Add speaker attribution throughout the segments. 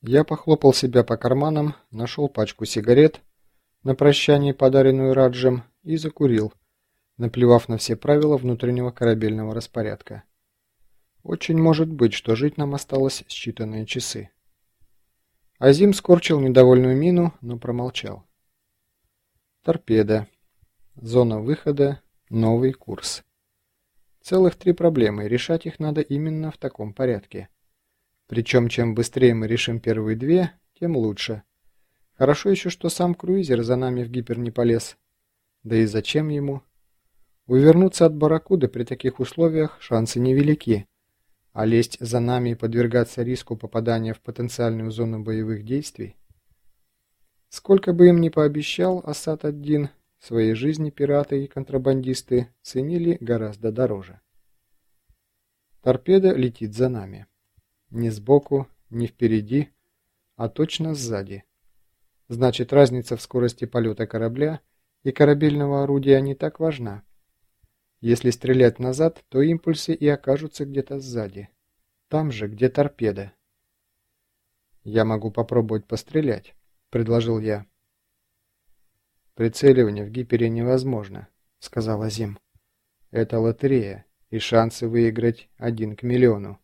Speaker 1: Я похлопал себя по карманам, нашел пачку сигарет, на прощание подаренную Раджем, и закурил, наплевав на все правила внутреннего корабельного распорядка. Очень может быть, что жить нам осталось считанные часы. Азим скорчил недовольную мину, но промолчал. Торпеда. Зона выхода. Новый курс. Целых три проблемы, решать их надо именно в таком порядке. Причем, чем быстрее мы решим первые две, тем лучше. Хорошо еще, что сам круизер за нами в гипер не полез. Да и зачем ему? Увернуться от барракуды при таких условиях шансы невелики, а лезть за нами и подвергаться риску попадания в потенциальную зону боевых действий? Сколько бы им ни пообещал Асад-1, своей жизни пираты и контрабандисты ценили гораздо дороже. Торпеда летит за нами. Не сбоку, не впереди, а точно сзади. Значит, разница в скорости полета корабля и корабельного орудия не так важна. Если стрелять назад, то импульсы и окажутся где-то сзади. Там же, где торпеда. «Я могу попробовать пострелять», — предложил я. «Прицеливание в гипере невозможно», — сказал Азим. «Это лотерея, и шансы выиграть один к миллиону.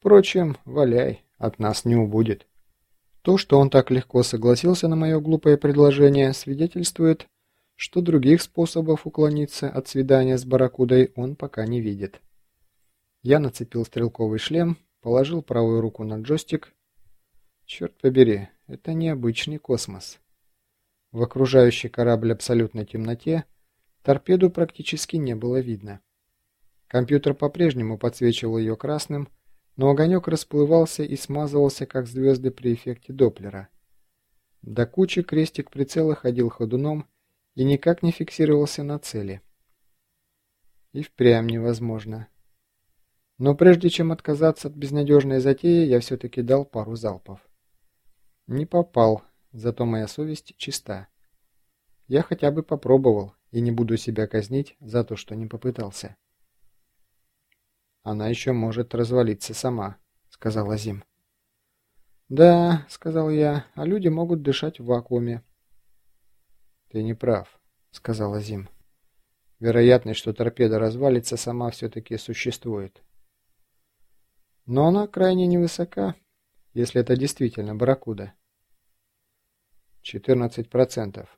Speaker 1: Впрочем, валяй, от нас не убудет». То, что он так легко согласился на мое глупое предложение, свидетельствует, что других способов уклониться от свидания с барракудой он пока не видит. Я нацепил стрелковый шлем, положил правую руку на джойстик. Черт побери, это необычный космос. В окружающей корабль абсолютной темноте торпеду практически не было видно. Компьютер по-прежнему подсвечивал ее красным, но огонек расплывался и смазывался, как звезды при эффекте Доплера. До кучи крестик прицела ходил ходуном и никак не фиксировался на цели. И впрямь невозможно. Но прежде чем отказаться от безнадежной затеи, я все-таки дал пару залпов. Не попал, Зато моя совесть чиста. Я хотя бы попробовал и не буду себя казнить за то, что не попытался. Она еще может развалиться сама, сказала Зим. Да, сказал я, а люди могут дышать в вакууме. Ты не прав, сказала Зим. Вероятность, что торпеда развалится сама все-таки существует. Но она крайне невысока, если это действительно барракуда. 14%,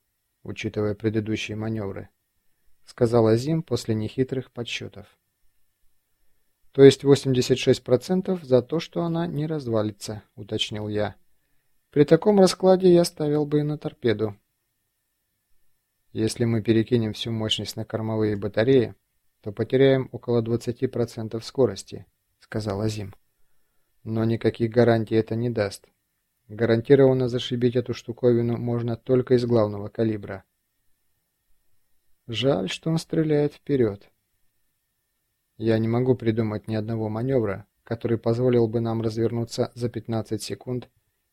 Speaker 1: учитывая предыдущие маневры, сказал Азим после нехитрых подсчетов. То есть 86% за то, что она не развалится, уточнил я. При таком раскладе я ставил бы и на торпеду. Если мы перекинем всю мощность на кормовые батареи, то потеряем около 20% скорости, сказал Азим. Но никаких гарантий это не даст. Гарантированно зашибить эту штуковину можно только из главного калибра. Жаль, что он стреляет вперед. Я не могу придумать ни одного маневра, который позволил бы нам развернуться за 15 секунд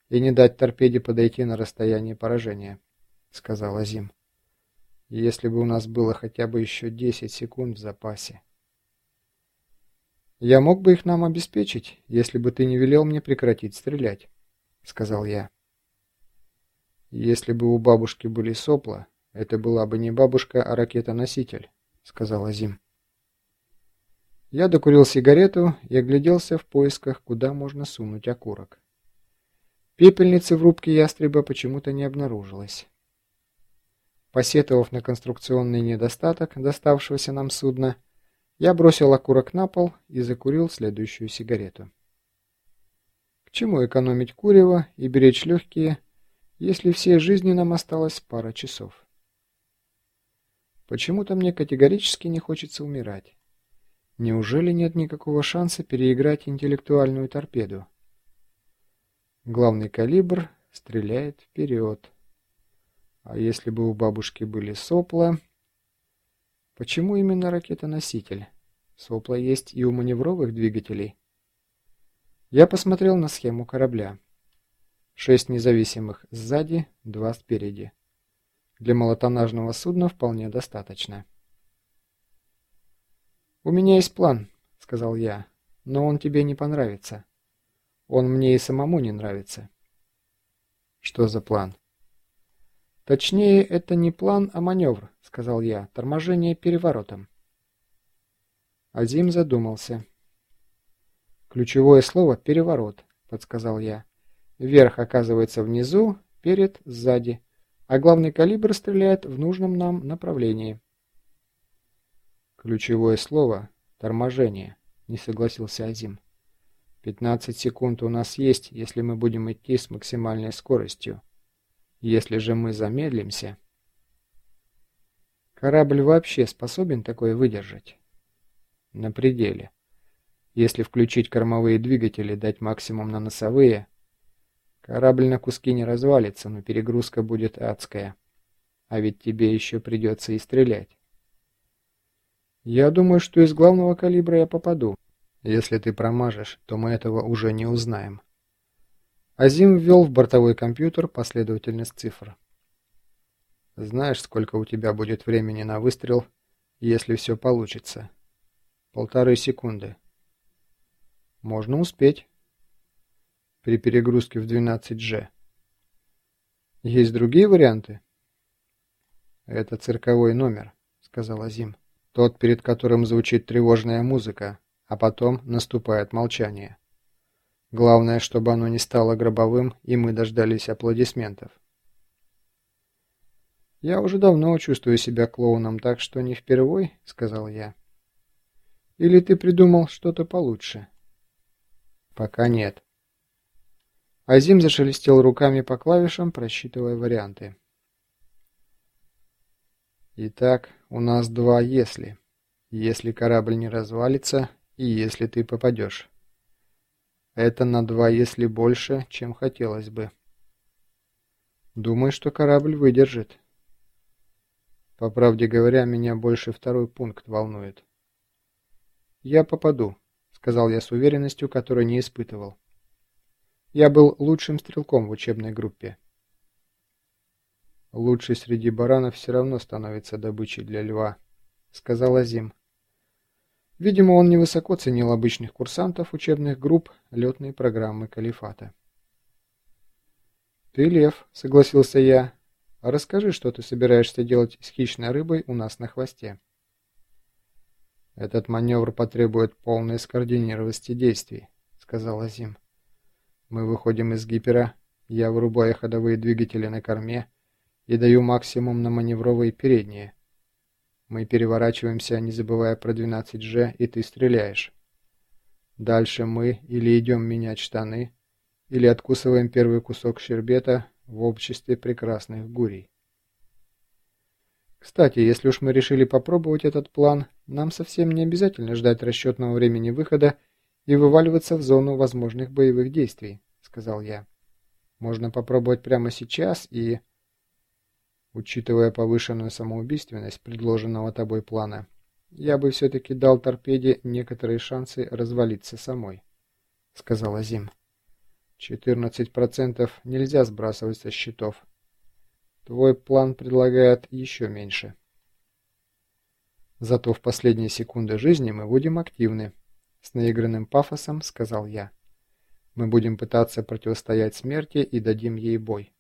Speaker 1: и не дать торпеде подойти на расстояние поражения, сказал Азим. Если бы у нас было хотя бы еще 10 секунд в запасе. Я мог бы их нам обеспечить, если бы ты не велел мне прекратить стрелять. — сказал я. «Если бы у бабушки были сопла, это была бы не бабушка, а ракета-носитель», — сказал Азим. Я докурил сигарету и огляделся в поисках, куда можно сунуть окурок. Пепельницы в рубке ястреба почему-то не обнаружилось. Посетовав на конструкционный недостаток доставшегося нам судна, я бросил окурок на пол и закурил следующую сигарету. К чему экономить курево и беречь легкие, если всей жизни нам осталось пара часов? Почему-то мне категорически не хочется умирать. Неужели нет никакого шанса переиграть интеллектуальную торпеду? Главный калибр стреляет вперед. А если бы у бабушки были сопла... Почему именно ракета-носитель? Сопла есть и у маневровых двигателей. Я посмотрел на схему корабля. Шесть независимых сзади, два спереди. Для малотоннажного судна вполне достаточно. «У меня есть план», — сказал я, — «но он тебе не понравится. Он мне и самому не нравится. Что за план? Точнее, это не план, а маневр, сказал я. Торможение переворотом. Азим задумался. Ключевое слово «переворот», подсказал я. Верх оказывается внизу, перед, сзади, а главный калибр стреляет в нужном нам направлении. Ключевое слово «торможение», не согласился Азим. 15 секунд у нас есть, если мы будем идти с максимальной скоростью. Если же мы замедлимся... Корабль вообще способен такое выдержать? На пределе. Если включить кормовые двигатели, дать максимум на носовые, корабль на куски не развалится, но перегрузка будет адская. А ведь тебе еще придется и стрелять. Я думаю, что из главного калибра я попаду. Если ты промажешь, то мы этого уже не узнаем. Азим ввел в бортовой компьютер последовательность цифр. Знаешь, сколько у тебя будет времени на выстрел, если все получится? Полторы секунды. Можно успеть. При перегрузке в 12G. Есть другие варианты? Это цирковой номер, сказал Азим. Тот, перед которым звучит тревожная музыка, а потом наступает молчание. Главное, чтобы оно не стало гробовым, и мы дождались аплодисментов. «Я уже давно чувствую себя клоуном, так что не впервой», — сказал я. «Или ты придумал что-то получше?» «Пока нет». Азим зашелестел руками по клавишам, просчитывая варианты. «Итак, у нас два «если». Если корабль не развалится, и если ты попадешь. Это на два «если» больше, чем хотелось бы. Думаю, что корабль выдержит. По правде говоря, меня больше второй пункт волнует. «Я попаду», — сказал я с уверенностью, которой не испытывал. Я был лучшим стрелком в учебной группе. «Лучший среди баранов все равно становится добычей для льва», — сказал Азим. Видимо, он невысоко ценил обычных курсантов учебных групп летной программы Калифата. «Ты лев», — согласился я. «А расскажи, что ты собираешься делать с хищной рыбой у нас на хвосте». «Этот маневр потребует полной скоординированности действий», — сказал Азим. «Мы выходим из гипера, я вырубаю ходовые двигатели на корме и даю максимум на маневровые передние». Мы переворачиваемся, не забывая про 12G, и ты стреляешь. Дальше мы или идем менять штаны, или откусываем первый кусок щербета в обществе прекрасных гурий. Кстати, если уж мы решили попробовать этот план, нам совсем не обязательно ждать расчетного времени выхода и вываливаться в зону возможных боевых действий, сказал я. Можно попробовать прямо сейчас и... Учитывая повышенную самоубийственность предложенного тобой плана, я бы все-таки дал торпеде некоторые шансы развалиться самой, — сказала Зим. 14% нельзя сбрасывать со счетов. Твой план предлагает еще меньше. Зато в последние секунды жизни мы будем активны, — с наигранным пафосом сказал я. Мы будем пытаться противостоять смерти и дадим ей бой.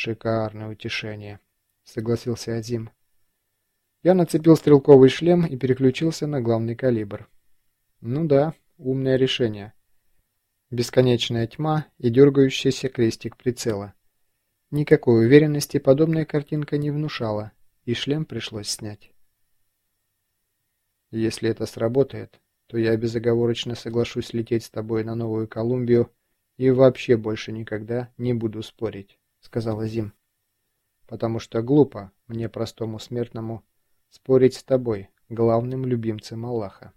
Speaker 1: «Шикарное утешение», — согласился Азим. Я нацепил стрелковый шлем и переключился на главный калибр. Ну да, умное решение. Бесконечная тьма и дергающийся крестик прицела. Никакой уверенности подобная картинка не внушала, и шлем пришлось снять. Если это сработает, то я безоговорочно соглашусь лететь с тобой на Новую Колумбию и вообще больше никогда не буду спорить. — сказала Зим. «Потому что глупо мне, простому смертному, спорить с тобой, главным любимцем Аллаха».